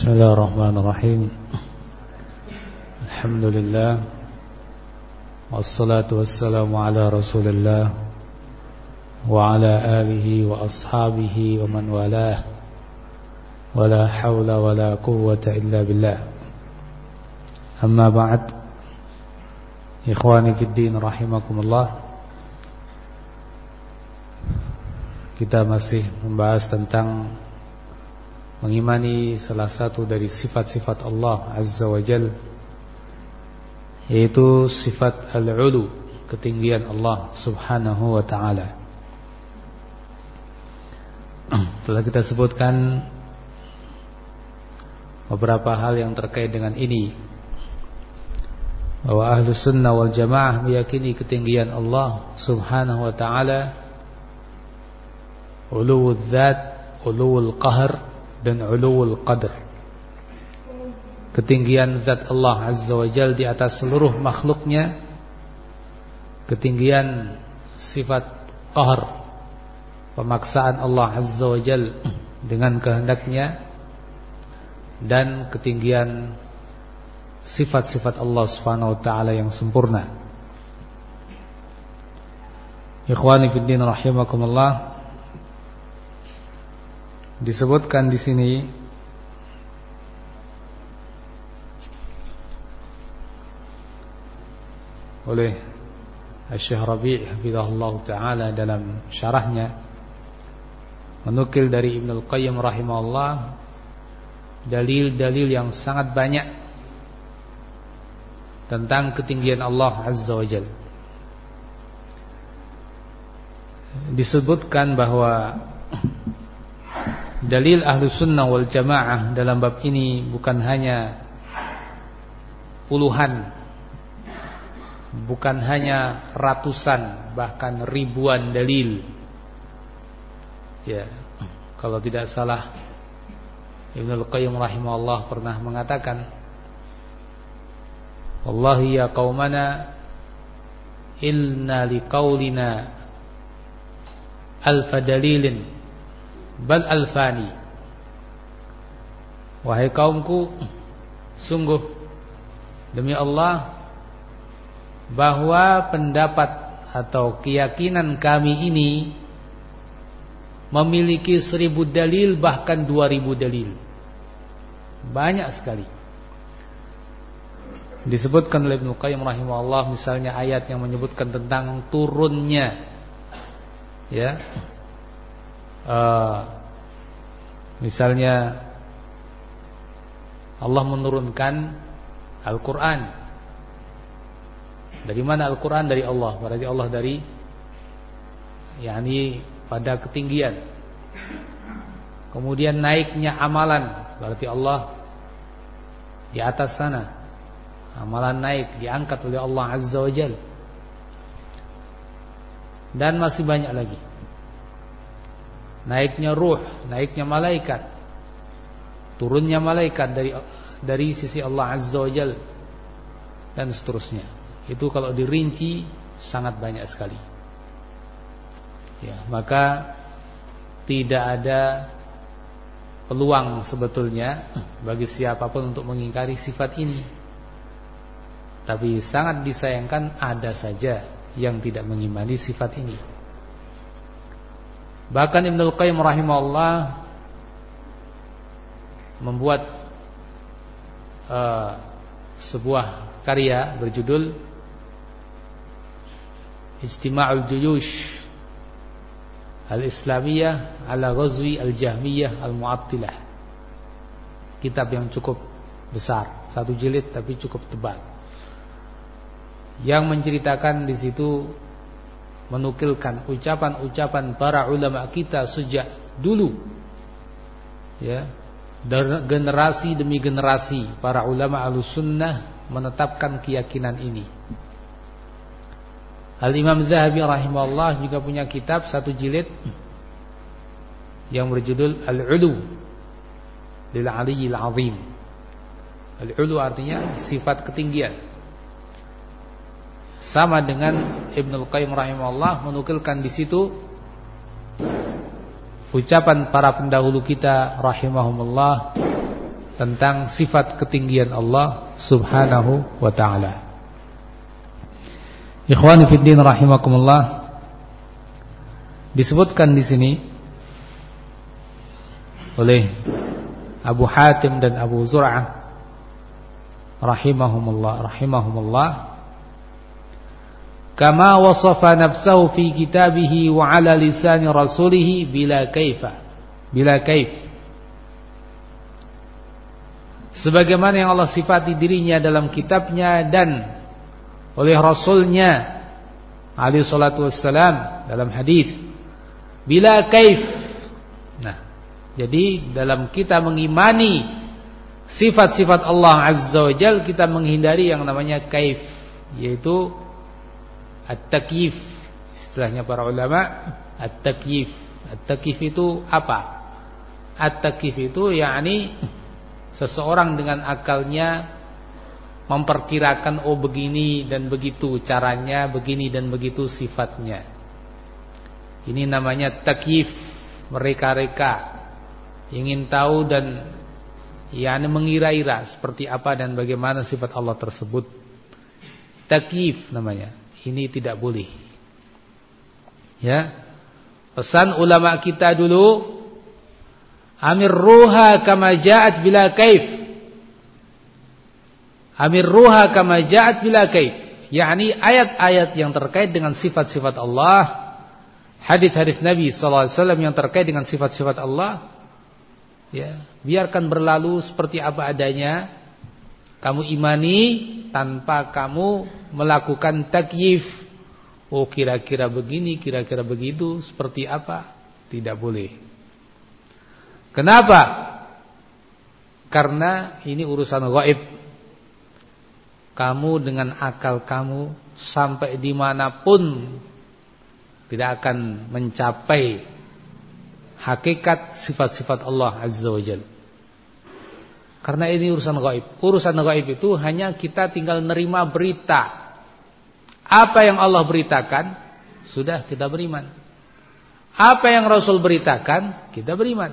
بسم الله الرحمن الرحيم. الحمد لله والصلاة والسلام على رسول الله وعلى آله وأصحابه ومن والاه. ولا حول ولا قوة إلا بالله. أما بعد إخواني في الدين رحمكم الله kita masih membahas tentang mengimani salah satu dari sifat-sifat Allah Azza wa Jal yaitu sifat al-ulu ketinggian Allah Subhanahu wa taala. Telah kita sebutkan beberapa hal yang terkait dengan ini bahwa ahlu sunnah wal jamaah meyakini ketinggian Allah Subhanahu wa taala uluwul dzat, uluwul qahr dan uluwul qadr. Ketinggian zat Allah Azza wa Jal di atas seluruh makhluknya. Ketinggian sifat qahr pemaksaan Allah Azza wa Jal dengan kehendaknya. Dan ketinggian sifat-sifat Allah Subhanahu wa taala yang sempurna. Ikhwani fi din rahimakumullah disebutkan di sini oleh Syekh Rabi' hafizahullah taala dalam syarahnya menukil dari Ibnu Al-Qayyim rahimahullah dalil-dalil yang sangat banyak tentang ketinggian Allah Azza wa Jalla disebutkan bahwa Dalil ahlu sunnah wal jamaah dalam bab ini bukan hanya puluhan Bukan hanya ratusan Bahkan ribuan dalil. Ya Kalau tidak salah Ibn al-Qayyim rahimahullah pernah mengatakan Wallahi ya qawmana Ilna liqaulina Alfa dalilin bal alfani. Wahai kaumku sungguh demi Allah bahwa pendapat atau keyakinan kami ini memiliki seribu dalil bahkan dua ribu dalil. Banyak sekali. Disebutkan oleh Ibnu Qayyim rahimahullah misalnya ayat yang menyebutkan tentang turunnya ya uh, misalnya Allah menurunkan Al-Quran. Dari mana Al-Quran? Dari Allah. Berarti Allah dari yakni pada ketinggian. Kemudian naiknya amalan. Berarti Allah di atas sana. Amalan naik diangkat oleh Allah Azza wa Jal. Dan masih banyak lagi naiknya ruh, naiknya malaikat, turunnya malaikat dari dari sisi Allah Azza wa dan seterusnya. Itu kalau dirinci sangat banyak sekali. Ya, maka tidak ada peluang sebetulnya bagi siapa pun untuk mengingkari sifat ini. Tapi sangat disayangkan ada saja yang tidak mengimani sifat ini. Bahkan Ibnu Qayyim rahimahullah membuat uh, sebuah karya berjudul Istima'ul Juyush Al-Islamiyah ala Ghazwi Al-Jahmiyah Al-Mu'attilah Kitab yang cukup besar, satu jilid tapi cukup tebal. Yang menceritakan di situ menukilkan ucapan-ucapan para ulama kita sejak dulu. Ya. Generasi demi generasi para ulama al-sunnah menetapkan keyakinan ini. Al-Imam Zahabi rahimahullah juga punya kitab satu jilid yang berjudul Al-Ulu lil Aliyyil Azim. Al-Ulu artinya sifat ketinggian sama dengan Ibnu Qayyim rahimahullah menukilkan di situ ucapan para pendahulu kita rahimahumullah tentang sifat ketinggian Allah Subhanahu wa taala. Ikhwani fi din rahimakumullah. Disebutkan di sini oleh Abu Hatim dan Abu Zur'ah rahimahumullah rahimahumullah kama wasafa nafsahu fi kitabihi wa ala lisani rasulih bila kaifa. Bila kaif. Sebagaimana yang Allah sifati dirinya dalam kitabnya dan oleh rasulnya alaihi salatu wassalam dalam hadis. Bila kaif. Nah jadi dalam kita mengimani sifat-sifat Allah azza wajal kita menghindari yang namanya kaif yaitu at-takyif istilahnya para ulama at-takyif at-takyif itu apa at-takyif itu yakni Seseorang dengan akalnya memperkirakan oh begini dan begitu caranya, begini dan begitu sifatnya. Ini namanya takyif, mereka-reka ingin tahu dan yakni mengira-ira seperti apa dan bagaimana sifat Allah tersebut. Takyif namanya. Ini tidak boleh. Ya. Pesan ulama kita dulu Amir ruha kama ja'at bila kaif. Amir ruha kama ja'at bila kaif. yakni ayat-ayat yang terkait dengan sifat-sifat Allah, hadis-hadis Nabi sallallahu alaihi wasallam yang terkait dengan sifat-sifat Allah, ya, biarkan berlalu seperti apa adanya. Kamu imani tanpa kamu melakukan takyif. Oh kira-kira begini, kira-kira begitu, seperti apa? Tidak boleh. Kenapa? Karena ini urusan gaib. Kamu dengan akal kamu sampai di mana pun tidak akan mencapai hakikat sifat-sifat Allah Azza wa Jal. Karena ini urusan gaib. Urusan gaib itu hanya kita tinggal nerima berita. Apa yang Allah beritakan, sudah kita beriman. Apa yang Rasul beritakan, kita beriman.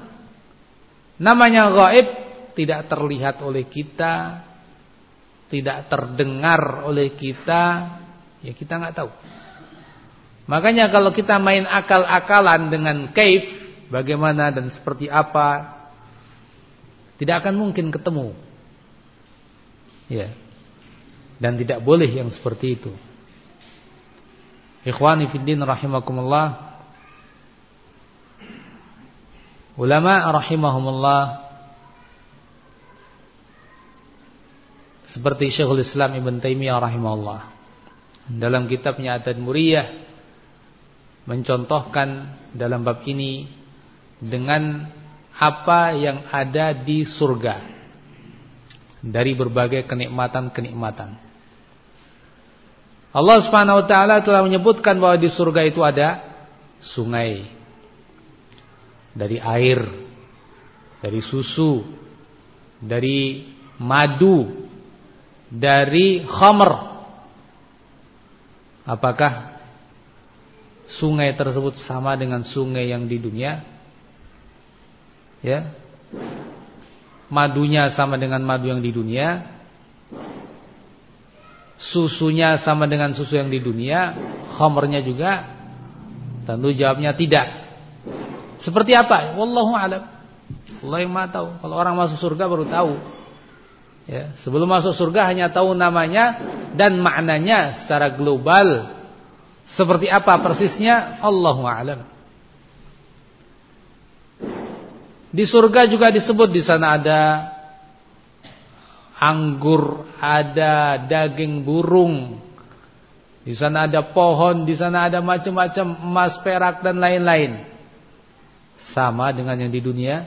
Namanya gaib tidak terlihat oleh kita, tidak terdengar oleh kita, ya kita nggak tahu. Makanya kalau kita main akal-akalan dengan kaif, bagaimana dan seperti apa, tidak akan mungkin ketemu. Ya. Dan tidak boleh yang seperti itu. Ikhwani fiddin rahimakumullah. Ulama rahimahumullah seperti Syekhul Islam Ibn Taimiyah rahimahullah dalam kitabnya Atad Muriyah mencontohkan dalam bab ini dengan apa yang ada di surga dari berbagai kenikmatan-kenikmatan. Allah Subhanahu wa taala telah menyebutkan bahwa di surga itu ada sungai dari air, dari susu, dari madu, dari khamr. Apakah sungai tersebut sama dengan sungai yang di dunia? Ya. Madunya sama dengan madu yang di dunia? Susunya sama dengan susu yang di dunia? Khamrnya juga? Tentu jawabnya tidak. Seperti apa? Wallahu a'lam. Allah yang Maha tahu. Kalau orang masuk surga baru tahu. Ya, sebelum masuk surga hanya tahu namanya dan maknanya secara global. Seperti apa persisnya? Allahu a'lam. Di surga juga disebut di sana ada anggur, ada daging burung. Di sana ada pohon, di sana ada macam-macam emas, perak dan lain-lain sama dengan yang di dunia?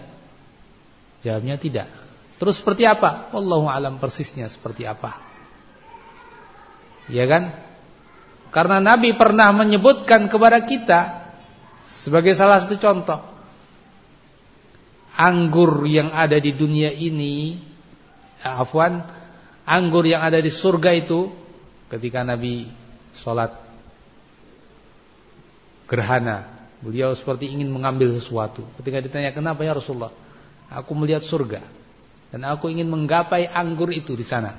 Jawabnya tidak. Terus seperti apa? Wallahu alam persisnya seperti apa. Ya kan? Karena Nabi pernah menyebutkan kepada kita sebagai salah satu contoh anggur yang ada di dunia ini afwan anggur yang ada di surga itu ketika Nabi sholat gerhana Beliau seperti ingin mengambil sesuatu. Ketika ditanya kenapa ya Rasulullah? Aku melihat surga. dan aku ingin menggapai anggur itu di sana.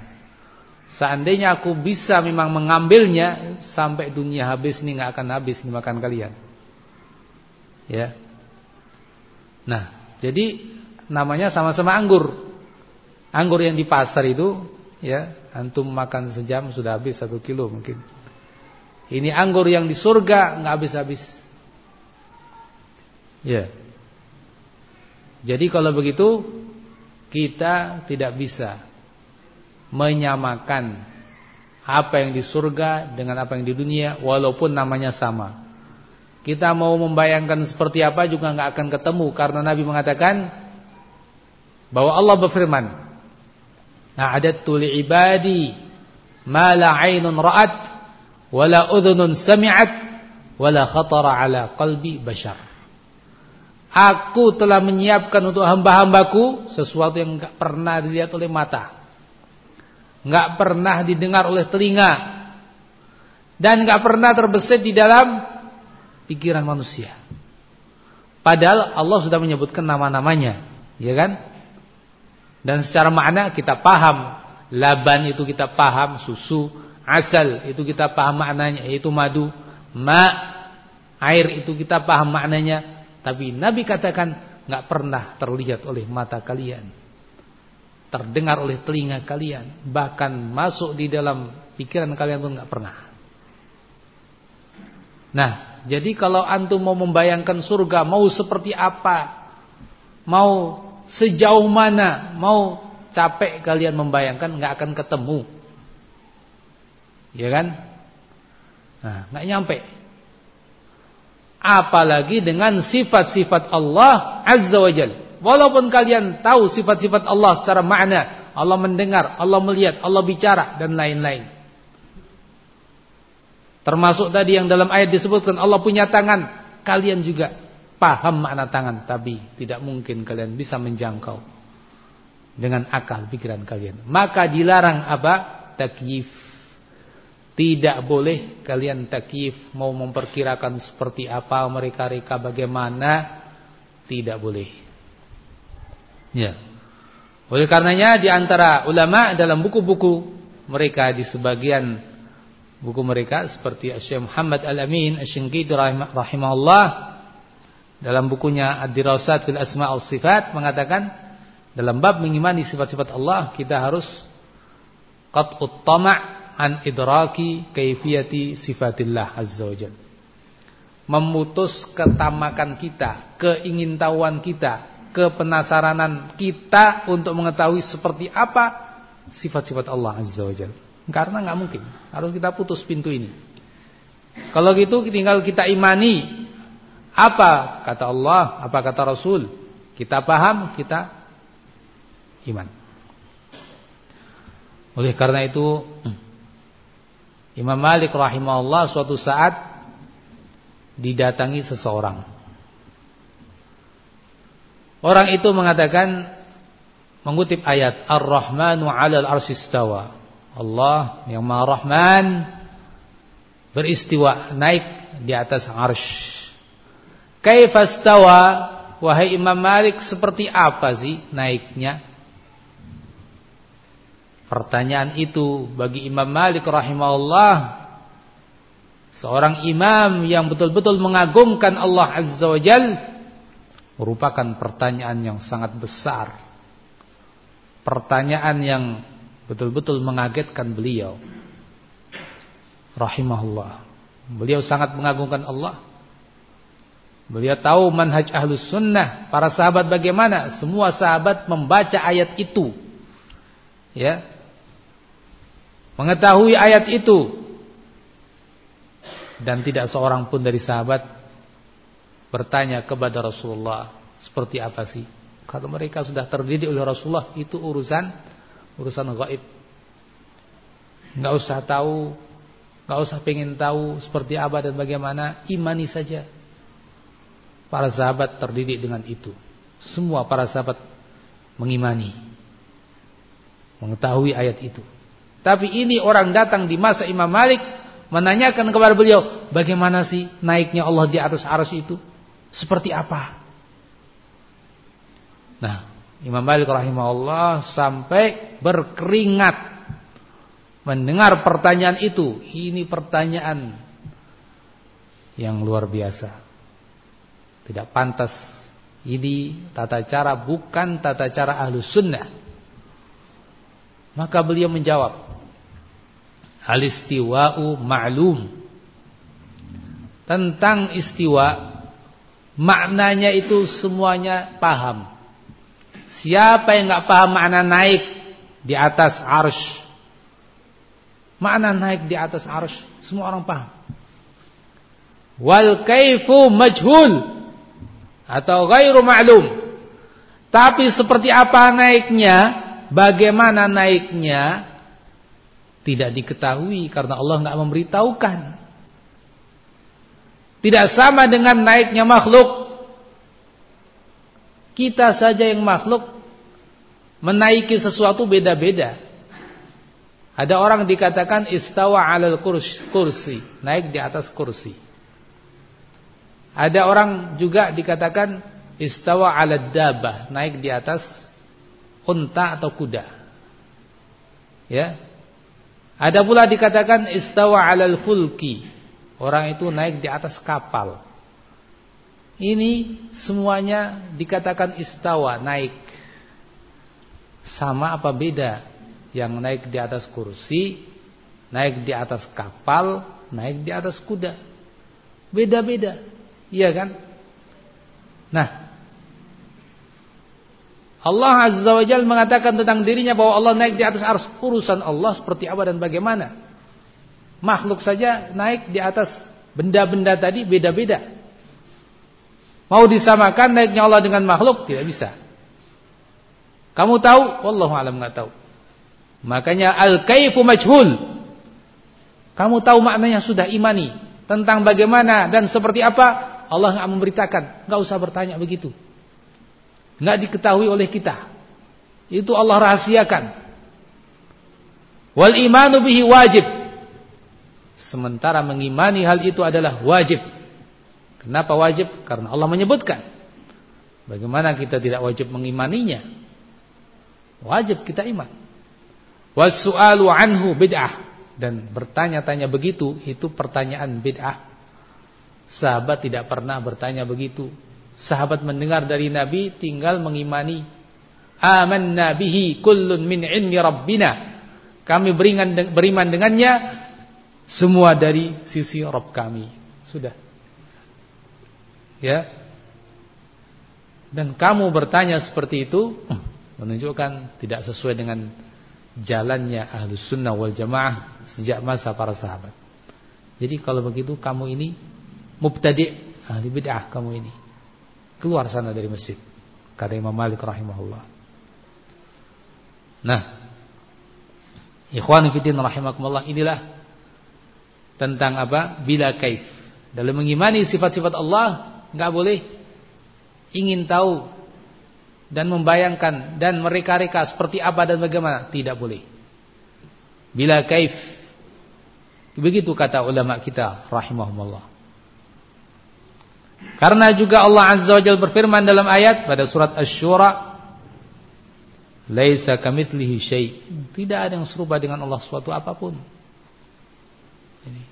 Seandainya aku bisa memang mengambilnya sampai dunia habis ini nggak akan habis dimakan kalian. Ya. Nah, jadi namanya sama-sama anggur. Anggur yang di pasar itu, ya, antum makan sejam sudah habis satu kilo mungkin. Ini anggur yang di surga nggak habis-habis. Ya. Jadi kalau begitu kita tidak bisa menyamakan apa yang di surga dengan apa yang di dunia walaupun namanya sama. Kita mau membayangkan seperti apa juga nggak akan ketemu karena Nabi mengatakan bahwa Allah berfirman, "A'adattu li'ibadi ma la 'ainun ra'at wa la udhunun sami'at wa la khatara 'ala qalbi bashar." Aku telah menyiapkan untuk hamba-hambaku sesuatu yang enggak pernah dilihat oleh mata. Enggak pernah didengar oleh telinga. Dan enggak pernah terbesit di dalam pikiran manusia. Padahal Allah sudah menyebutkan nama-namanya, ya kan? Dan secara makna kita paham, laban itu kita paham, susu, asal itu kita paham maknanya yaitu madu, ma, air itu kita paham maknanya, tapi Nabi katakan nggak pernah terlihat oleh mata kalian. Terdengar oleh telinga kalian, bahkan masuk di dalam pikiran kalian pun nggak pernah. Nah, jadi kalau antum mau membayangkan surga mau seperti apa? Mau sejauh mana? Mau capek kalian membayangkan nggak akan ketemu. Ya kan? Nah, nggak nyampe apalagi dengan sifat-sifat Allah Azza wa Jal. Walaupun kalian tahu sifat-sifat Allah secara makna, Allah mendengar, Allah melihat, Allah bicara dan lain-lain. Termasuk tadi yang dalam ayat disebutkan Allah punya tangan, kalian juga paham makna tangan, tapi tidak mungkin kalian bisa menjangkau dengan akal pikiran kalian. Maka dilarang apa? Takyif tidak boleh kalian takif mau memperkirakan seperti apa mereka-reka bagaimana. Tidak boleh. Ya. Oleh karenanya di antara ulama dalam buku-buku mereka di sebagian buku mereka seperti Syekh Muhammad Al-Amin Asy-Shinqiti rahimahullah dalam bukunya Ad-Dirasat fil Asma' Sifat mengatakan dalam bab mengimani sifat-sifat Allah kita harus qat'ut tama' an idraki kaifiyati sifatillah azza wajal. Memutus ketamakan kita, keingintahuan kita, kepenasaranan kita untuk mengetahui seperti apa sifat-sifat Allah azza wajal. Karena nggak mungkin, harus kita putus pintu ini. Kalau gitu tinggal kita imani apa kata Allah, apa kata Rasul. Kita paham, kita iman. Oleh karena itu, hmm, Imam Malik rahimahullah suatu saat didatangi seseorang. Orang itu mengatakan mengutip ayat Ar-Rahmanu 'alal arsistawa. Allah yang Maha Rahman beristiwa naik di atas arsy. Kaifastawa wahai Imam Malik seperti apa sih naiknya? Pertanyaan itu bagi Imam Malik rahimahullah seorang imam yang betul-betul mengagungkan Allah Azza wa Jal merupakan pertanyaan yang sangat besar. Pertanyaan yang betul-betul mengagetkan beliau. Rahimahullah. Beliau sangat mengagungkan Allah. Beliau tahu manhaj ahlus sunnah. Para sahabat bagaimana? Semua sahabat membaca ayat itu. Ya, mengetahui ayat itu dan tidak seorang pun dari sahabat bertanya kepada Rasulullah seperti apa sih kalau mereka sudah terdidik oleh Rasulullah itu urusan urusan gaib nggak usah tahu nggak usah pengen tahu seperti apa dan bagaimana imani saja para sahabat terdidik dengan itu semua para sahabat mengimani mengetahui ayat itu tapi ini orang datang di masa Imam Malik menanyakan kepada beliau, bagaimana sih naiknya Allah di atas aras itu? Seperti apa? Nah, Imam Malik rahimahullah sampai berkeringat mendengar pertanyaan itu. Ini pertanyaan yang luar biasa. Tidak pantas. Ini tata cara bukan tata cara ahlu sunnah. Maka beliau menjawab. Al-istiwa'u ma'lum. Tentang istiwa. Maknanya itu semuanya paham. Siapa yang nggak paham makna naik di atas arsh? Makna naik di atas arsh semua orang paham. Wal kaifu majhul atau ghairu ma'lum. Tapi seperti apa naiknya, bagaimana naiknya tidak diketahui karena Allah nggak memberitahukan. Tidak sama dengan naiknya makhluk kita saja yang makhluk menaiki sesuatu beda-beda. Ada orang dikatakan istawa 'alal kursi, naik di atas kursi. Ada orang juga dikatakan istawa 'alad dabah, naik di atas unta atau kuda. Ya. Ada pula dikatakan istawa 'alal fulki. Orang itu naik di atas kapal. Ini semuanya dikatakan istawa, naik. Sama apa beda? Yang naik di atas kursi, naik di atas kapal, naik di atas kuda. Beda-beda. Iya kan? Nah, Allah Azza wa Jalla mengatakan tentang dirinya bahwa Allah naik di atas ars urusan Allah seperti apa dan bagaimana. Makhluk saja naik di atas benda-benda tadi beda-beda. Mau disamakan naiknya Allah dengan makhluk tidak bisa. Kamu tahu? Wallahu alam nggak tahu. Makanya al-kaifu majhul. Kamu tahu maknanya sudah imani tentang bagaimana dan seperti apa Allah nggak memberitakan, nggak usah bertanya begitu. Nggak diketahui oleh kita. Itu Allah rahasiakan. Wal imanu bihi wajib. Sementara mengimani hal itu adalah wajib. Kenapa wajib? Karena Allah menyebutkan. Bagaimana kita tidak wajib mengimaninya? Wajib kita iman. Wasu'alu anhu bid'ah. Dan bertanya-tanya begitu, itu pertanyaan bid'ah. Sahabat tidak pernah bertanya begitu. Sahabat mendengar dari Nabi tinggal mengimani. Amanna bihi kullun min indi rabbina. Kami beriman dengannya semua dari sisi Rabb kami. Sudah. Ya. Dan kamu bertanya seperti itu menunjukkan tidak sesuai dengan jalannya ahlus sunnah wal jamaah sejak masa para sahabat. Jadi kalau begitu kamu ini mubtadi' ahli bid'ah kamu ini. Keluar sana dari masjid. Kata Imam Malik rahimahullah. Nah, ikhwan fillah rahimakumullah inilah tentang apa? Bila kaif. Dalam mengimani sifat-sifat Allah nggak boleh ingin tahu dan membayangkan dan mereka-reka seperti apa dan bagaimana, tidak boleh. Bila kaif begitu kata ulama kita rahimahumullah. Karena juga Allah Azza wa Jalla berfirman dalam ayat pada surat Asy-Syura Laisa kamitslihi syai. Tidak ada yang serupa dengan Allah suatu apa pun. Ini.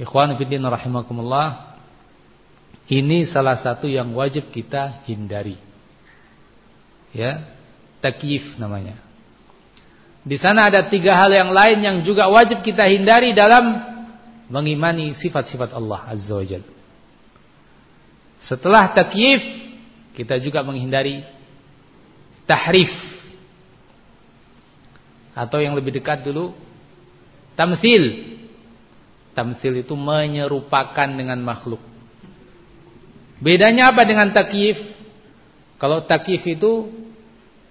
Ikhwan fillah rahimakumullah, ini salah satu yang wajib kita hindari. Ya, takyif namanya. Di sana ada tiga hal yang lain yang juga wajib kita hindari dalam mengimani sifat-sifat Allah Azza wa Jalla. Setelah takyif, kita juga menghindari tahrif. Atau yang lebih dekat dulu, tamsil. Tamsil itu menyerupakan dengan makhluk. Bedanya apa dengan takyif? Kalau takyif itu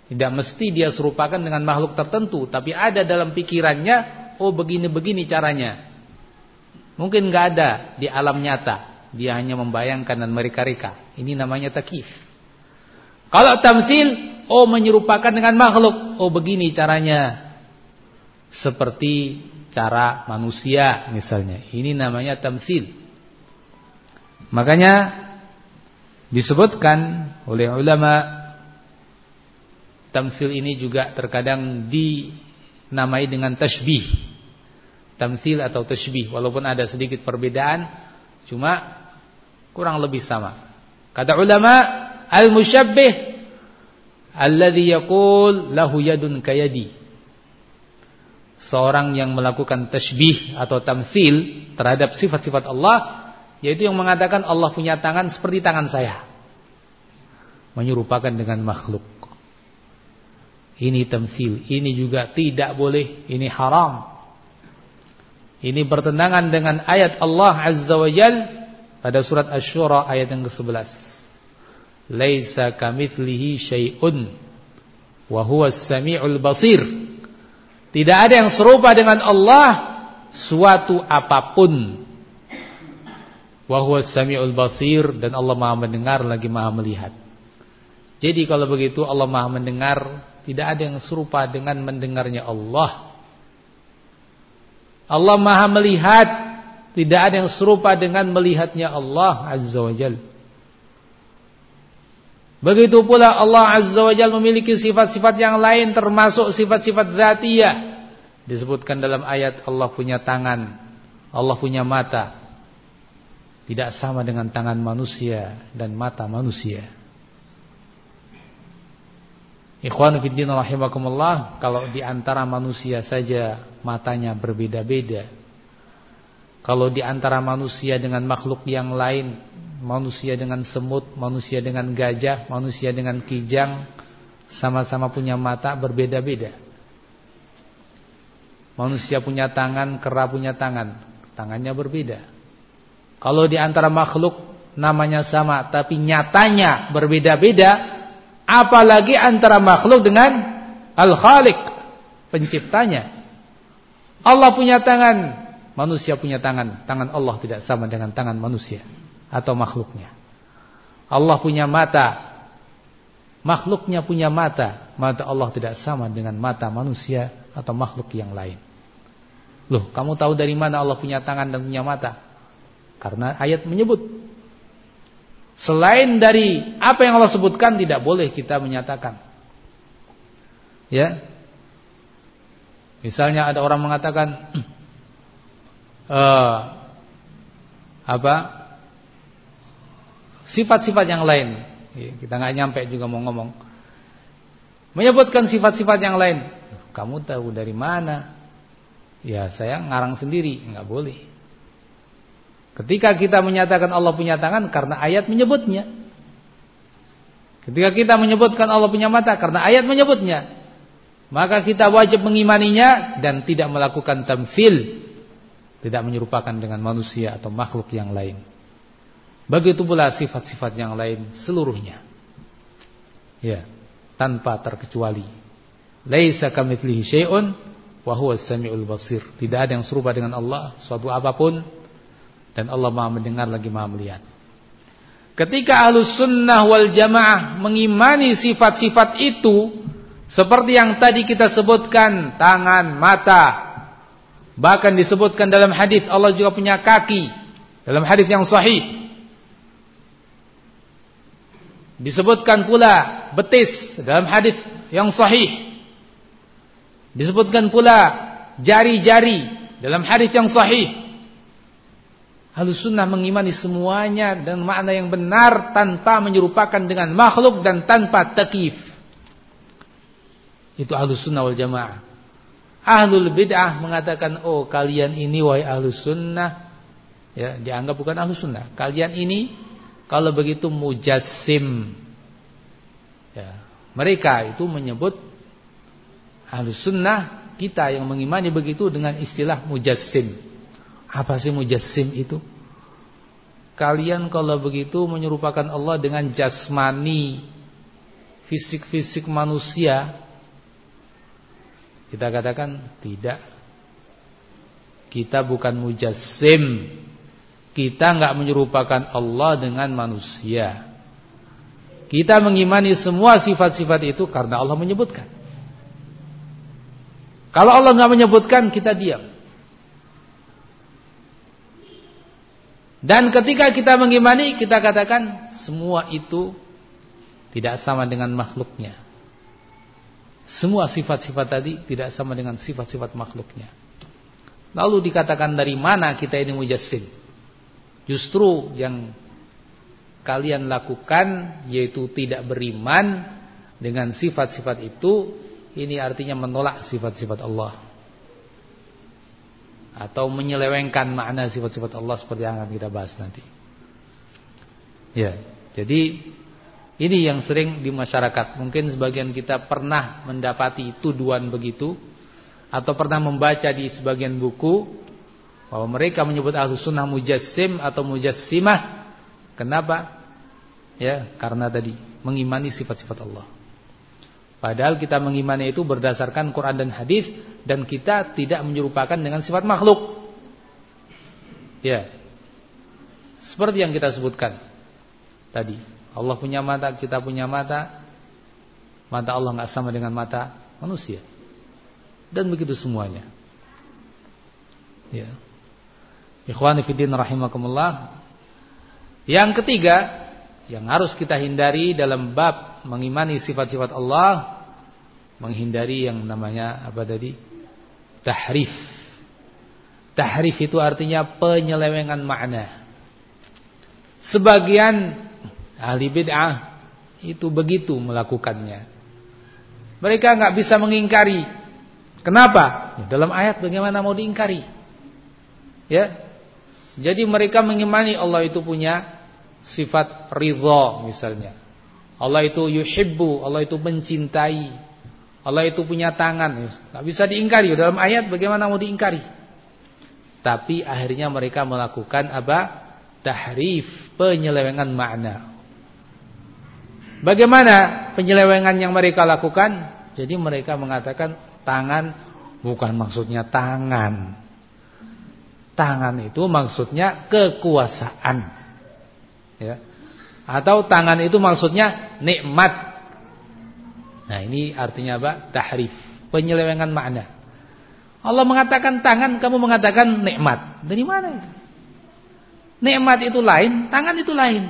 tidak mesti dia serupakan dengan makhluk tertentu, tapi ada dalam pikirannya, oh begini-begini caranya. Mungkin nggak ada di alam nyata, dia hanya membayangkan dan mereka-reka. Ini namanya takyif. Kalau tamsil, oh menyerupakan dengan makhluk, oh begini caranya. Seperti cara manusia misalnya. Ini namanya tamsil. Makanya disebutkan oleh ulama tamsil ini juga terkadang dinamai dengan tashbih. Tamsil atau tashbih walaupun ada sedikit perbedaan cuma kurang lebih sama. Kata ulama al-musyabbih alladhi yaqul lahu yadun kayadi. Seorang yang melakukan tashbih atau tamsil terhadap sifat-sifat Allah yaitu yang mengatakan Allah punya tangan seperti tangan saya. Menyerupakan dengan makhluk. Ini tamsil, ini juga tidak boleh, ini haram. Ini bertentangan dengan ayat Allah Azza wa Jal pada surat Asy-Syura ayat yang ke-11. Laisa kamitslihi syai'un wa samiul basir. Tidak ada yang serupa dengan Allah suatu apa pun. Wa huwas samiul basir dan Allah Maha mendengar lagi Maha melihat. Jadi kalau begitu Allah Maha mendengar tidak ada yang serupa dengan mendengarnya Allah. Allah maha melihat. Tidak ada yang serupa dengan melihatnya Allah Azza wa Jal. Begitu pula Allah Azza wa Jal memiliki sifat-sifat yang lain termasuk sifat-sifat zatiyah. Disebutkan dalam ayat Allah punya tangan. Allah punya mata. Tidak sama dengan tangan manusia dan mata manusia. Ikhwan fiddin rahimakumullah, kalau di antara manusia saja matanya berbeda-beda. Kalau di antara manusia dengan makhluk yang lain, manusia dengan semut, manusia dengan gajah, manusia dengan kijang, sama-sama punya mata berbeda-beda. Manusia punya tangan, kera punya tangan, tangannya berbeda. Kalau di antara makhluk namanya sama tapi nyatanya berbeda-beda, Apalagi antara makhluk dengan Al-Khaliq, penciptanya. Allah punya tangan, manusia punya tangan. Tangan Allah tidak sama dengan tangan manusia atau makhluknya. Allah punya mata, makhluknya punya mata. Mata Allah tidak sama dengan mata manusia atau makhluk yang lain. Loh, kamu tahu dari mana Allah punya tangan dan punya mata? Karena ayat menyebut Selain dari apa yang Allah sebutkan tidak boleh kita menyatakan. Ya. Misalnya ada orang mengatakan uh, apa? Sifat-sifat yang lain. Ya, kita nggak nyampe juga mau ngomong. Menyebutkan sifat-sifat yang lain. Kamu tahu dari mana? Ya saya ngarang sendiri, nggak boleh. Ketika kita menyatakan Allah punya tangan karena ayat menyebutnya. Ketika kita menyebutkan Allah punya mata karena ayat menyebutnya. Maka kita wajib mengimaninya dan tidak melakukan tamfil. Tidak menyerupakan dengan manusia atau makhluk yang lain. Begitu pula sifat-sifat yang lain seluruhnya. Ya, tanpa terkecuali. Laisa kamitslihi syai'un wa huwas samiul basir. Tidak ada yang serupa dengan Allah suatu apa pun dan Allah maha mendengar lagi maha melihat. Ketika ahlus sunnah wal jamaah mengimani sifat-sifat itu. Seperti yang tadi kita sebutkan. Tangan, mata. Bahkan disebutkan dalam hadis Allah juga punya kaki. Dalam hadis yang sahih. Disebutkan pula betis dalam hadis yang sahih. Disebutkan pula jari-jari dalam hadis yang sahih. Halus sunnah mengimani semuanya dan makna yang benar tanpa menyerupakan dengan makhluk dan tanpa takif. Itu ahlus sunnah wal jamaah. Ahlul bid'ah mengatakan, oh kalian ini wahai ahlus sunnah. Ya, dianggap bukan ahlus sunnah. Kalian ini kalau begitu mujassim. Ya, mereka itu menyebut ahlus sunnah kita yang mengimani begitu dengan istilah mujassim. Apa sih mujassim itu? Kalian kalau begitu menyerupakan Allah dengan jasmani, fisik-fisik manusia. Kita katakan tidak. Kita bukan mujassim. Kita enggak menyerupakan Allah dengan manusia. Kita mengimani semua sifat-sifat itu karena Allah menyebutkan. Kalau Allah enggak menyebutkan, kita diam. Dan ketika kita mengimani, kita katakan semua itu tidak sama dengan makhluknya. Semua sifat-sifat tadi tidak sama dengan sifat-sifat makhluknya. Lalu dikatakan dari mana kita ini mujassim? Justru yang kalian lakukan yaitu tidak beriman dengan sifat-sifat itu, ini artinya menolak sifat-sifat Allah. Atau menyelewengkan makna sifat-sifat Allah seperti yang akan kita bahas nanti. Ya, jadi ini yang sering di masyarakat. Mungkin sebagian kita pernah mendapati tuduhan begitu atau pernah membaca di sebagian buku bahwa mereka menyebut ahlu sunnah mujassim atau mujassimah. Kenapa? Ya, karena tadi mengimani sifat-sifat Allah. Padahal kita mengimani itu berdasarkan Quran dan hadis dan kita tidak menyerupakan dengan sifat makhluk. Ya. Seperti yang kita sebutkan tadi. Allah punya mata, kita punya mata. Mata Allah nggak sama dengan mata manusia. Dan begitu semuanya. Ya. Ikhwani fiddin rahimakumullah. Yang ketiga yang harus kita hindari dalam bab mengimani sifat-sifat Allah, menghindari yang namanya apa tadi? Tahrif. Tahrif itu artinya penyelewengan makna. Sebagian ahli bid'ah itu begitu melakukannya. Mereka nggak bisa mengingkari. Kenapa? Dalam ayat bagaimana mau diingkari? Ya. Jadi mereka mengimani Allah itu punya sifat ridha misalnya. Allah itu yuhibbu, Allah itu mencintai. Allah itu punya tangan. Nggak bisa diingkari. Dalam ayat bagaimana mau diingkari? Tapi akhirnya mereka melakukan apa? Tahrif, penyelewengan makna. Bagaimana penyelewengan yang mereka lakukan? Jadi mereka mengatakan tangan bukan maksudnya tangan. Tangan itu maksudnya kekuasaan. Ya. Atau tangan itu maksudnya nikmat. Nah, ini artinya apa? Tahrif, penyelewengan makna. Allah mengatakan tangan, kamu mengatakan nikmat. Dari mana itu? Nikmat itu lain, tangan itu lain.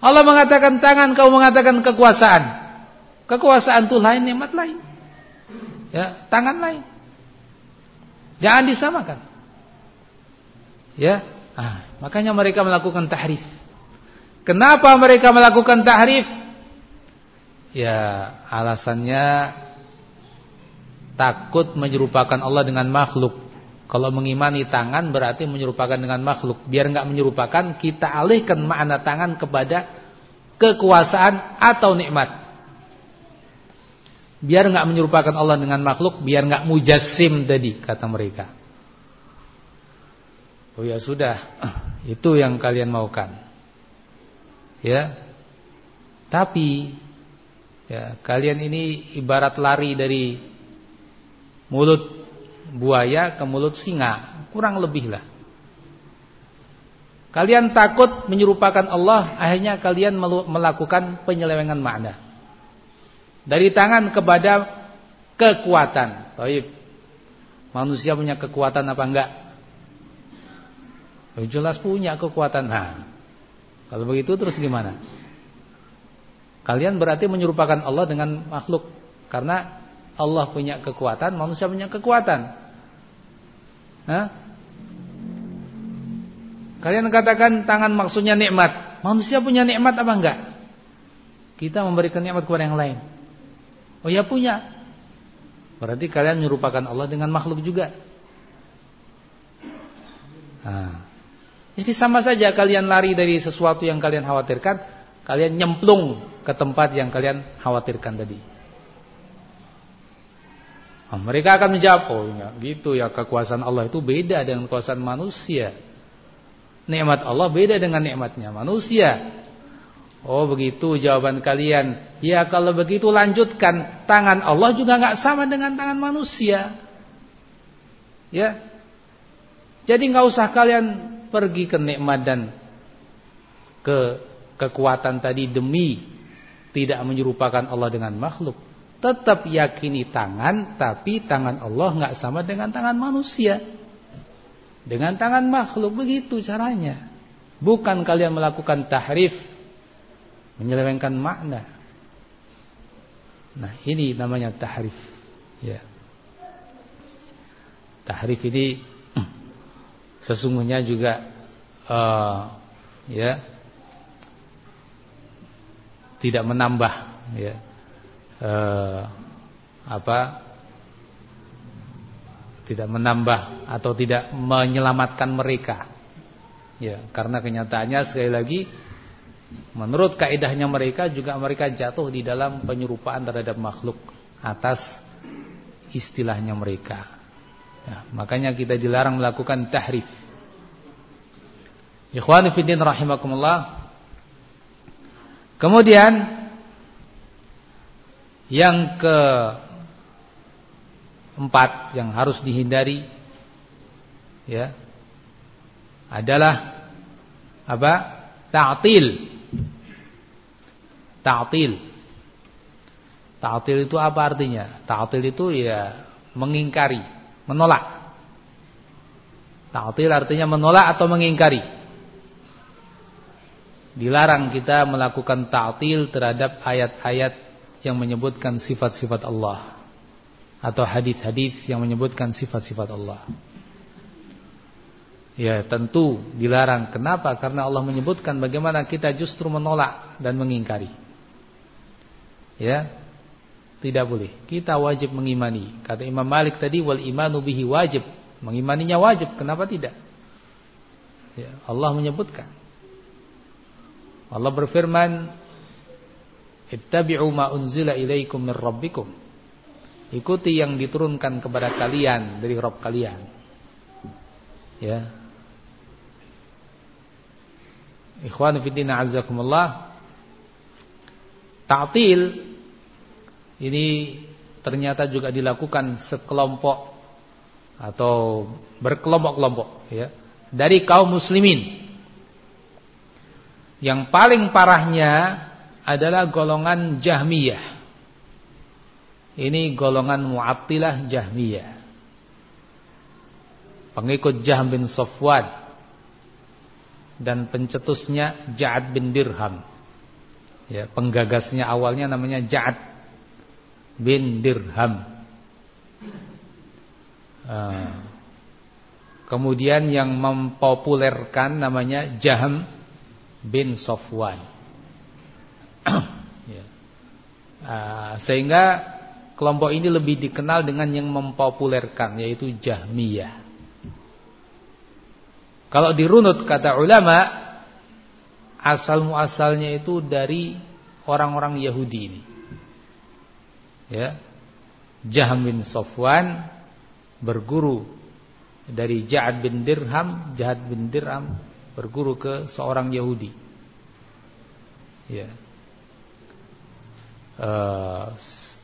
Allah mengatakan tangan, kau mengatakan kekuasaan. Kekuasaan itu lain, nikmat lain. Ya, tangan lain. Jangan disamakan. Ya, ah, makanya mereka melakukan tahrif. Kenapa mereka melakukan tahrif? Ya, alasannya takut menyerupakan Allah dengan makhluk. Kalau mengimani tangan berarti menyerupakan dengan makhluk. Biar enggak menyerupakan, kita alihkan makna tangan kepada kekuasaan atau nikmat. Biar enggak menyerupakan Allah dengan makhluk, biar enggak mujassim tadi kata mereka. Oh ya sudah, itu yang kalian maukan. Ya. Tapi ya, kalian ini ibarat lari dari mulut buaya ke mulut singa, kurang lebih lah. Kalian takut menyerupakan Allah, akhirnya kalian melakukan penyelewengan makna. Dari tangan kepada kekuatan. Taib. Manusia punya kekuatan apa enggak? Jelas punya kekuatan. Nah, kalau begitu terus gimana? Kalian berarti menyerupakan Allah dengan makhluk karena Allah punya kekuatan, manusia punya kekuatan. Hah? Kalian katakan tangan maksudnya nikmat. Manusia punya nikmat apa enggak? Kita memberikan nikmat kepada yang lain. Oh ya punya. Berarti kalian menyerupakan Allah dengan makhluk juga. Nah. Jadi sama saja kalian lari dari sesuatu yang kalian khawatirkan, kalian nyemplung ke tempat yang kalian khawatirkan tadi. Nah, mereka akan menjawab, oh ya, gitu ya kekuasaan Allah itu beda dengan kekuasaan manusia. Nikmat Allah beda dengan nikmatnya manusia. Oh begitu jawaban kalian. Ya kalau begitu lanjutkan. Tangan Allah juga nggak sama dengan tangan manusia. Ya. Jadi nggak usah kalian pergi ke nikmat dan ke kekuatan tadi demi tidak menyerupakan Allah dengan makhluk. Tetap yakini tangan, tapi tangan Allah nggak sama dengan tangan manusia. Dengan tangan makhluk begitu caranya. Bukan kalian melakukan tahrif, menyelewengkan makna. Nah, ini namanya tahrif. Ya. Tahrif ini sesungguhnya juga uh, ya tidak menambah ya uh, apa tidak menambah atau tidak menyelamatkan mereka. Ya, karena kenyataannya sekali lagi menurut kaidahnya mereka juga mereka jatuh di dalam penyerupaan terhadap makhluk atas istilahnya mereka. Ya, makanya kita dilarang melakukan tahrif. Ikhwani fillah rahimakumullah. Kemudian yang ke empat yang harus dihindari ya adalah apa? Ta'til. Ta'til. Ta'til itu apa artinya? Ta'til itu ya mengingkari, menolak. Ta'til artinya menolak atau mengingkari. Dilarang kita melakukan ta'til terhadap ayat-ayat yang menyebutkan sifat-sifat Allah atau hadis-hadis yang menyebutkan sifat-sifat Allah. Ya, tentu dilarang. Kenapa? Karena Allah menyebutkan bagaimana kita justru menolak dan mengingkari. Ya. Tidak boleh. Kita wajib mengimani. Kata Imam Malik tadi wal imanu bihi wajib. Mengimaninya wajib. Kenapa tidak? Ya, Allah menyebutkan. Allah berfirman, "Ittabi'u ma unzila ilaikum min rabbikum." Ikuti yang diturunkan kepada kalian dari Rob kalian. Ya. Ikhwan fillah azakumullah. Ta'til ini ternyata juga dilakukan sekelompok atau berkelompok-kelompok ya dari kaum muslimin. Yang paling parahnya adalah golongan Jahmiyah. Ini golongan Mu'attilah Jahmiyah. Pengikut Jahm bin Safwan dan pencetusnya Ja'ad bin Dirham. Ya, penggagasnya awalnya namanya Ja'ad bin Dirham. Uh, kemudian yang mempopulerkan namanya Jahm bin Safwan. ya. uh, sehingga Kelompok ini lebih dikenal dengan yang mempopulerkan yaitu Jahmiyah. Kalau dirunut kata ulama asal muasalnya itu dari orang-orang Yahudi ini. Ya. Jahm bin Sofwan berguru dari Ja'ad bin Dirham, Ja'ad bin Dirham berguru ke seorang Yahudi. Ya. Uh,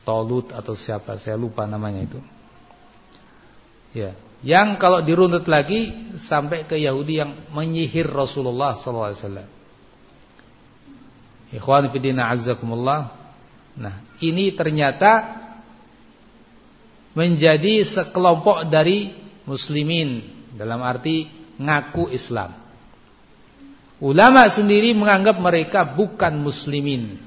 Tolut atau siapa saya lupa namanya itu. Ya, yang kalau dirunut lagi sampai ke Yahudi yang menyihir Rasulullah sallallahu alaihi wasallam. Ikhwan fillah azzakumullah. Nah, ini ternyata menjadi sekelompok dari muslimin dalam arti ngaku Islam. Ulama sendiri menganggap mereka bukan muslimin.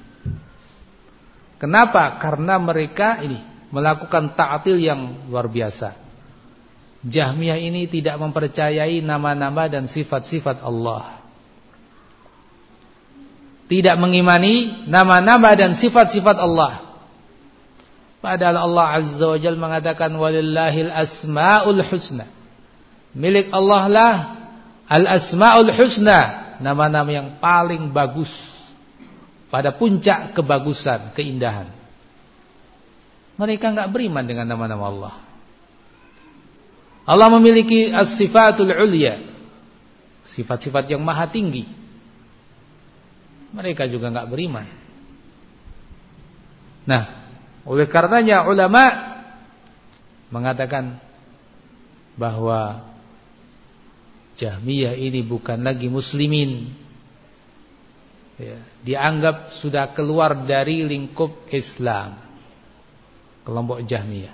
Kenapa? Karena mereka ini melakukan ta'til yang luar biasa. Jahmiyah ini tidak mempercayai nama-nama dan sifat-sifat Allah. Tidak mengimani nama-nama dan sifat-sifat Allah. Padahal Allah Azza wa Jalla mengatakan walillahil asmaul husna. Milik Allah lah al-asmaul husna, nama-nama yang paling bagus pada puncak kebagusan, keindahan. Mereka enggak beriman dengan nama-nama Allah. Allah memiliki as-sifatul ulya. Sifat-sifat yang maha tinggi. Mereka juga enggak beriman. Nah, oleh karenanya ulama mengatakan bahwa Jahmiyah ini bukan lagi muslimin. Ya, dianggap sudah keluar dari lingkup Islam. Kelompok Jahmiyah.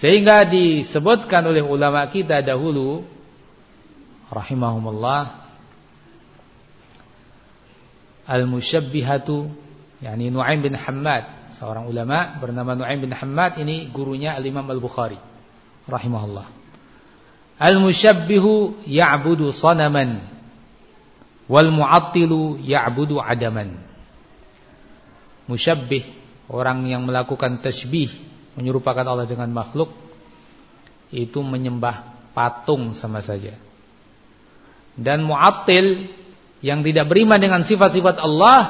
Sehingga disebutkan oleh ulama kita dahulu rahimahumullah al-musyabbihatu yakni Nuaim bin Hammad, seorang ulama bernama Nuaim bin Hammad ini gurunya Al-Imam Al-Bukhari rahimahullah. Al-mushabbihu ya'budu sanaman wal mu'attilu ya'budu adaman. Musyabbih, orang yang melakukan tasbih, menyerupakan Allah dengan makhluk itu menyembah patung sama saja. Dan mu'attil yang tidak beriman dengan sifat-sifat Allah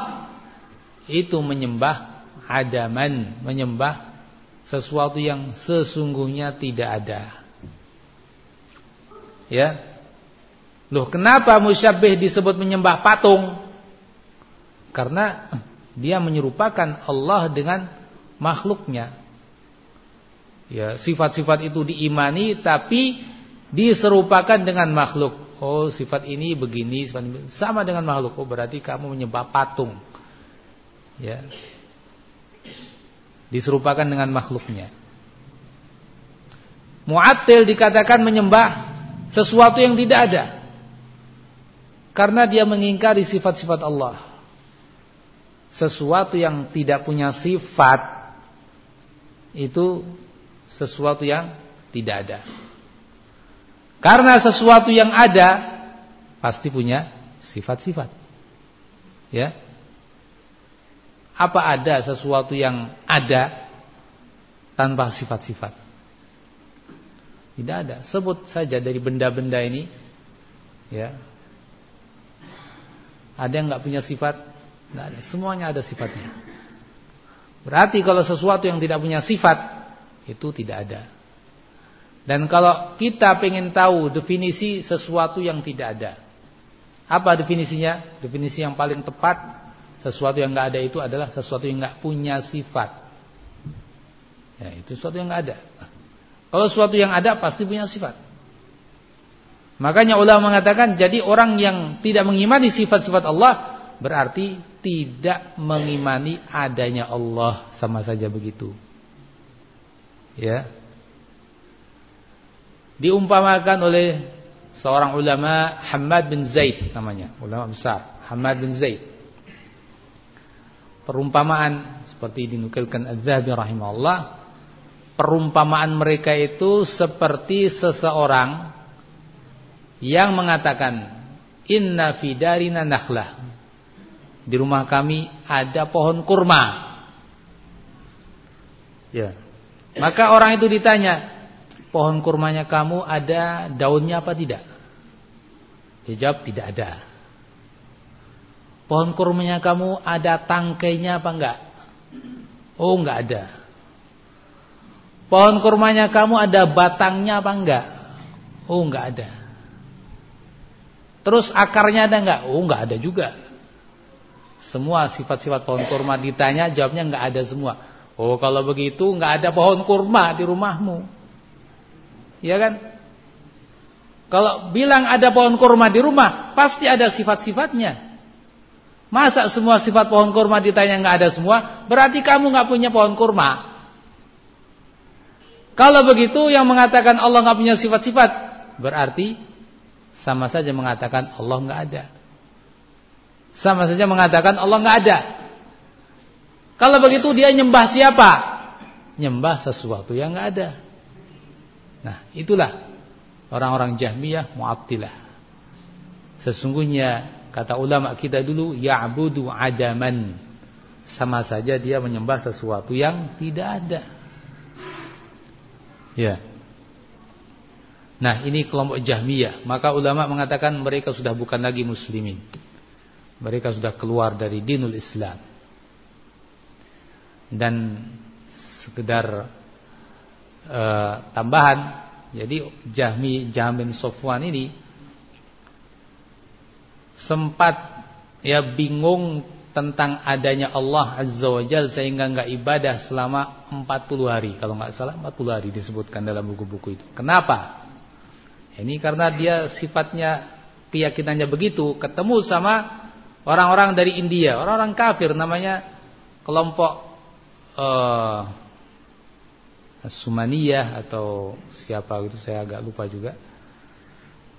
itu menyembah adaman, menyembah sesuatu yang sesungguhnya tidak ada. Ya. Loh, kenapa musyabbih disebut menyembah patung? Karena dia menyerupakan Allah dengan makhluknya. Ya, sifat-sifat itu diimani tapi diserupakan dengan makhluk. Oh, sifat ini begini, sifat ini sama dengan makhluk. Oh, berarti kamu menyembah patung ya diserupakan dengan makhluknya. Mu'attil dikatakan menyembah sesuatu yang tidak ada. Karena dia mengingkari sifat-sifat Allah. Sesuatu yang tidak punya sifat itu sesuatu yang tidak ada. Karena sesuatu yang ada pasti punya sifat-sifat. Ya. Apa ada sesuatu yang ada tanpa sifat-sifat? Tidak ada. Sebut saja dari benda-benda ini, ya. Ada yang nggak punya sifat? Tidak ada. Semuanya ada sifatnya. Berarti kalau sesuatu yang tidak punya sifat itu tidak ada. Dan kalau kita ingin tahu definisi sesuatu yang tidak ada, apa definisinya? Definisi yang paling tepat sesuatu yang nggak ada itu adalah sesuatu yang nggak punya sifat. Ya, itu sesuatu yang nggak ada. Kalau sesuatu yang ada pasti punya sifat. Makanya ulama mengatakan jadi orang yang tidak mengimani sifat-sifat Allah berarti tidak mengimani adanya Allah sama saja begitu. Ya. Diumpamakan oleh seorang ulama Hamad bin Zaid namanya, ulama besar, Hamad bin Zaid. Perumpamaan seperti dinukilkan Az-Zahabi rahimahullah perumpamaan mereka itu seperti seseorang yang mengatakan inna fi darina nakhlah. Di rumah kami ada pohon kurma. Ya. Maka orang itu ditanya pohon kurmanya kamu ada daunnya apa tidak dia jawab tidak ada Pohon kurmanya kamu ada tangkainya apa enggak? Oh enggak ada. Pohon kurmanya kamu ada batangnya apa enggak? Oh enggak ada. Terus akarnya ada enggak? Oh enggak ada juga. Semua sifat-sifat pohon kurma ditanya jawabnya enggak ada semua. Oh kalau begitu enggak ada pohon kurma di rumahmu. Iya kan? Kalau bilang ada pohon kurma di rumah, pasti ada sifat-sifatnya. Masa semua sifat pohon kurma ditanya nggak ada semua? Berarti kamu nggak punya pohon kurma. Kalau begitu yang mengatakan Allah nggak punya sifat-sifat, berarti sama saja mengatakan Allah nggak ada. Sama saja mengatakan Allah nggak ada. Kalau begitu dia nyembah siapa? Nyembah sesuatu yang nggak ada. Nah, itulah orang-orang Jahmiyah Mu'attilah. Sesungguhnya Kata ulama kita dulu ya'budu adaman. Sama saja dia menyembah sesuatu yang tidak ada. Ya. Nah, ini kelompok Jahmiyah. Maka ulama mengatakan mereka sudah bukan lagi muslimin. Mereka sudah keluar dari dinul Islam. Dan sekedar uh, tambahan, jadi Jahmi Jahmin Sofwan ini sempat ya bingung tentang adanya Allah Azza wa Jal sehingga enggak ibadah selama 40 hari kalau enggak salah 40 hari disebutkan dalam buku-buku itu. Kenapa? Ini karena dia sifatnya keyakinannya begitu, ketemu sama orang-orang dari India, orang-orang kafir namanya kelompok uh, Sumaniyah atau siapa gitu saya agak lupa juga.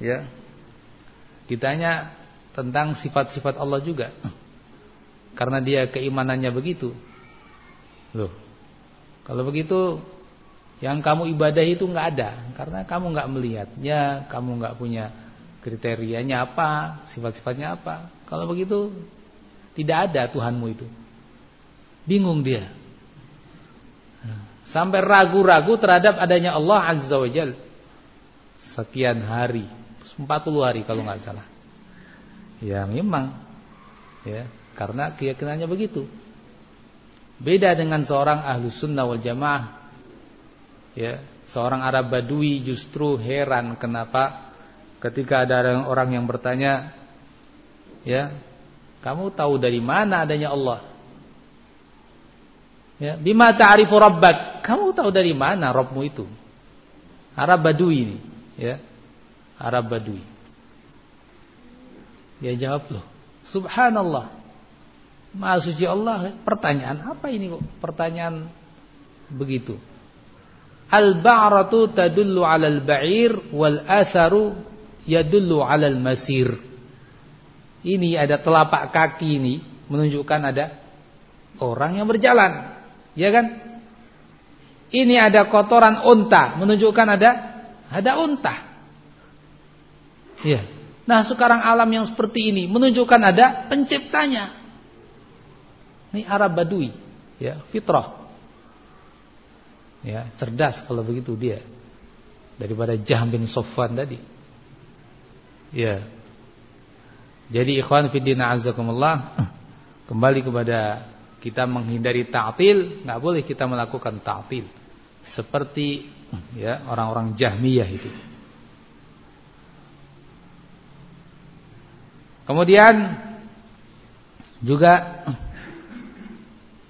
Ya. Ditanya tentang sifat-sifat Allah juga. karena dia keimanannya begitu. Loh. Kalau begitu yang kamu ibadah itu nggak ada karena kamu nggak melihatnya, kamu nggak punya kriterianya apa, sifat-sifatnya apa. Kalau begitu tidak ada Tuhanmu itu. Bingung dia. Sampai ragu-ragu terhadap adanya Allah Azza wa Jal. Sekian hari, 40 hari kalau nggak salah. Ya memang, ya karena keyakinannya begitu. Beda dengan seorang ahlu sunnah wal jamaah ya seorang Arab Badui justru heran kenapa ketika ada orang yang bertanya ya kamu tahu dari mana adanya Allah ya bima ta'rifu rabbak. Kamu tahu dari mana Rabbmu itu? Arab Badui ini ya. Arab Badui. Dia jawab loh subhanallah. Maha suci Allah pertanyaan apa ini kok? Pertanyaan begitu. Al-ba'ratu tadullu 'alal ba'ir wal atharu yadullu 'alal masir. Ini ada telapak kaki ini menunjukkan ada orang yang berjalan. Ya kan? Ini ada kotoran unta menunjukkan ada ada unta. Ya. Nah, sekarang alam yang seperti ini menunjukkan ada penciptanya. Ini Arab Badui, ya, fitrah ya cerdas kalau begitu dia daripada Jahm bin Sofwan tadi ya jadi ikhwan fillah azakumullah kembali kepada kita menghindari ta'til nggak boleh kita melakukan ta'til seperti ya orang-orang Jahmiyah itu kemudian juga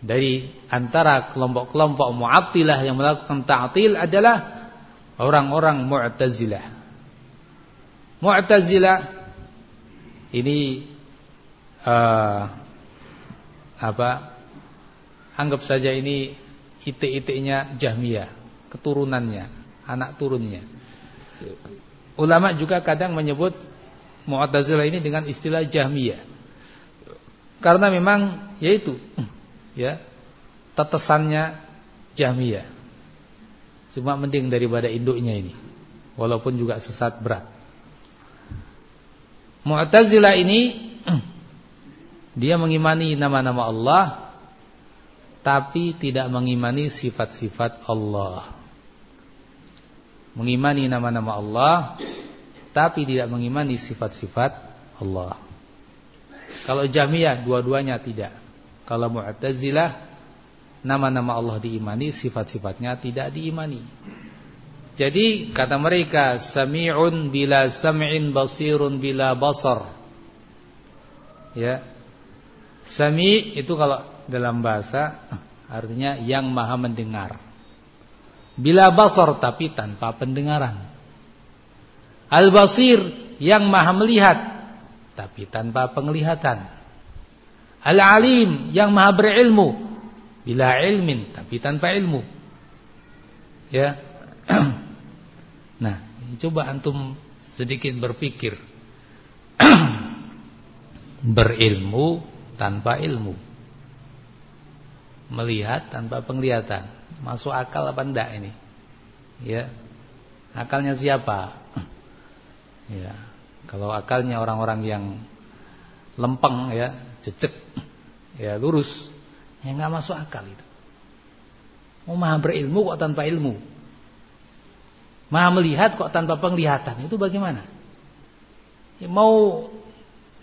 dari antara kelompok-kelompok Mu'attilah yang melakukan ta'til adalah orang-orang Mu'tazilah. Mu'tazilah ini uh, apa? Anggap saja ini ite-itenya Jahmiyah, keturunannya, anak turunnya. Ulama juga kadang menyebut Mu'tazilah ini dengan istilah Jahmiyah. Karena memang yaitu ya tetesannya Jahmiyah. Cuma mending daripada induknya ini. Walaupun juga sesat berat. Mu'tazilah ini dia mengimani nama-nama Allah tapi tidak mengimani sifat-sifat Allah. Mengimani nama-nama Allah tapi tidak mengimani sifat-sifat Allah. Kalau Jahmiyah dua-duanya tidak. Kalau Mu'tazilah nama-nama Allah diimani, sifat-sifatnya tidak diimani. Jadi kata mereka sami'un bila sam'in basirun bila basar. Ya. Sami itu kalau dalam bahasa artinya yang maha mendengar. Bila basar tapi tanpa pendengaran. Al-basir yang maha melihat tapi tanpa penglihatan. Al-alim yang maha berilmu bila ilmin tapi tanpa ilmu. Ya. nah, coba antum sedikit berpikir. Berilmu tanpa ilmu. Melihat tanpa penglihatan. Masuk akal apa enggak ini? Ya. Akalnya siapa? ya. Kalau akalnya orang-orang yang lempeng ya, cecek ya lurus ya nggak masuk akal itu mau maha berilmu kok tanpa ilmu maha melihat kok tanpa penglihatan itu bagaimana ya, mau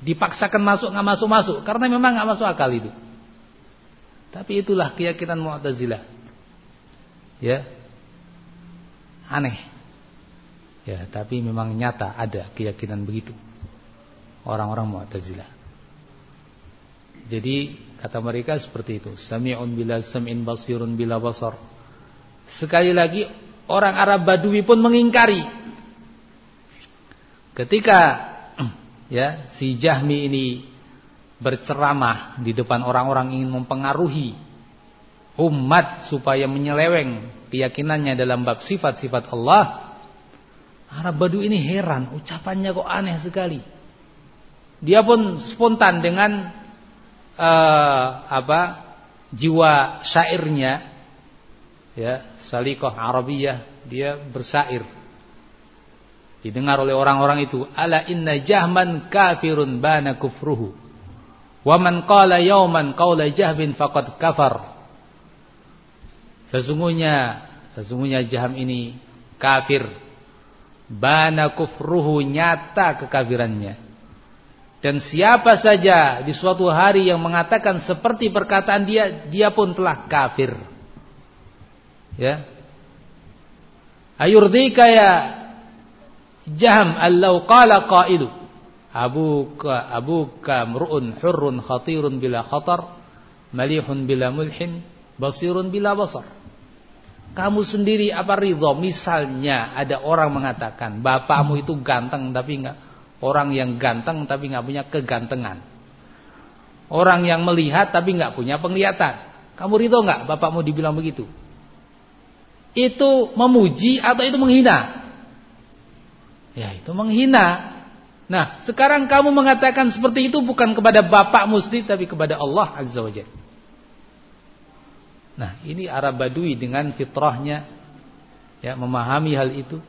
dipaksakan masuk nggak masuk masuk. Karena memang nggak masuk akal itu. Tapi itulah keyakinan Mu'tazilah. Ya. Aneh. Ya tapi memang nyata ada keyakinan begitu. Orang-orang Mu'tazilah. Jadi kata mereka seperti itu. Sami'un bila sam'in basirun bila basar. Sekali lagi orang Arab Badui pun mengingkari. Ketika ya si Jahmi ini berceramah di depan orang-orang ingin mempengaruhi umat supaya menyeleweng keyakinannya dalam bab sifat-sifat Allah. Arab Badui ini heran, ucapannya kok aneh sekali. Dia pun spontan dengan uh, apa jiwa syairnya ya salikoh Arabiyah dia bersair didengar oleh orang-orang itu ala inna jahman kafirun bana kufruhu. Wa man qala yawman qawla jahbin faqad kafar. Sesungguhnya sesungguhnya jaham ini kafir. Bana kufruhu nyata kekafirannya. Dan siapa saja di suatu hari yang mengatakan seperti perkataan dia dia pun telah kafir. Ya. Ayurdika ya jaham allau qala qailu. Abuka abuka mru'un hurrun khatirun bila khatar malihun bila mulhin basirun bila basar. Kamu sendiri apa ridho? Misalnya ada orang mengatakan bapakmu itu ganteng tapi enggak orang yang ganteng tapi enggak punya kegantengan. Orang yang melihat tapi enggak punya penglihatan. Kamu ridho enggak bapakmu dibilang begitu? Itu memuji atau itu menghina? Ya, itu menghina. Nah, sekarang kamu mengatakan seperti itu bukan kepada bapak musti tapi kepada Allah Azza wa Jalla. Nah, ini Arab Badui dengan fitrahnya ya memahami hal itu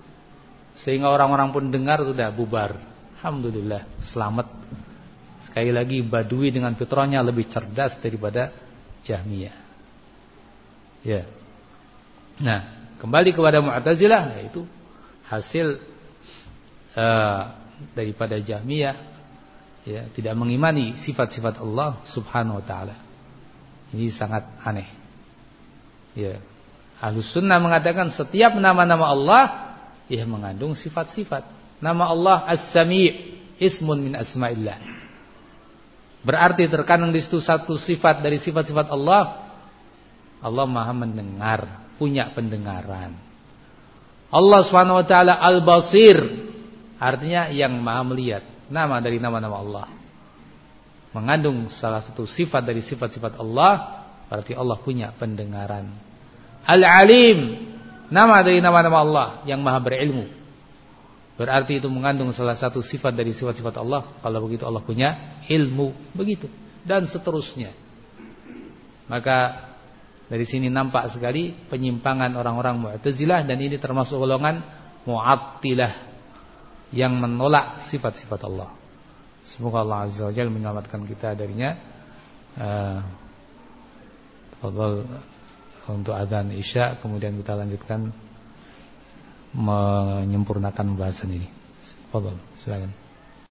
sehingga orang-orang pun dengar sudah bubar. Alhamdulillah, selamat. Sekali lagi Badui dengan fitrahnya lebih cerdas daripada Jahmiyah. Ya. Nah, kembali kepada Mu'tazilah yaitu hasil uh, daripada Jahmiyah ya, tidak mengimani sifat-sifat Allah Subhanahu wa taala. Ini sangat aneh. Ya. Ahlus sunnah mengatakan setiap nama-nama Allah ia mengandung sifat-sifat. Nama Allah As-Sami' ismun min asma'illah. Berarti terkandung di situ satu sifat dari sifat-sifat Allah. Allah Maha mendengar punya pendengaran. Allah Subhanahu wa taala Al-Basir artinya yang Maha melihat. Nama dari nama-nama Allah. Mengandung salah satu sifat dari sifat-sifat Allah, berarti Allah punya pendengaran. Al-Alim, nama dari nama-nama Allah yang Maha berilmu. Berarti itu mengandung salah satu sifat dari sifat-sifat Allah. Kalau begitu Allah punya ilmu, begitu dan seterusnya. Maka dari sini nampak sekali penyimpangan orang-orang Mu'tazilah dan ini termasuk golongan Mu'attilah yang menolak sifat-sifat Allah. Semoga Allah Azza wa Jalla menyelamatkan kita darinya. Uh, untuk adzan Isya kemudian kita lanjutkan menyempurnakan pembahasan ini. Fadhal, silakan.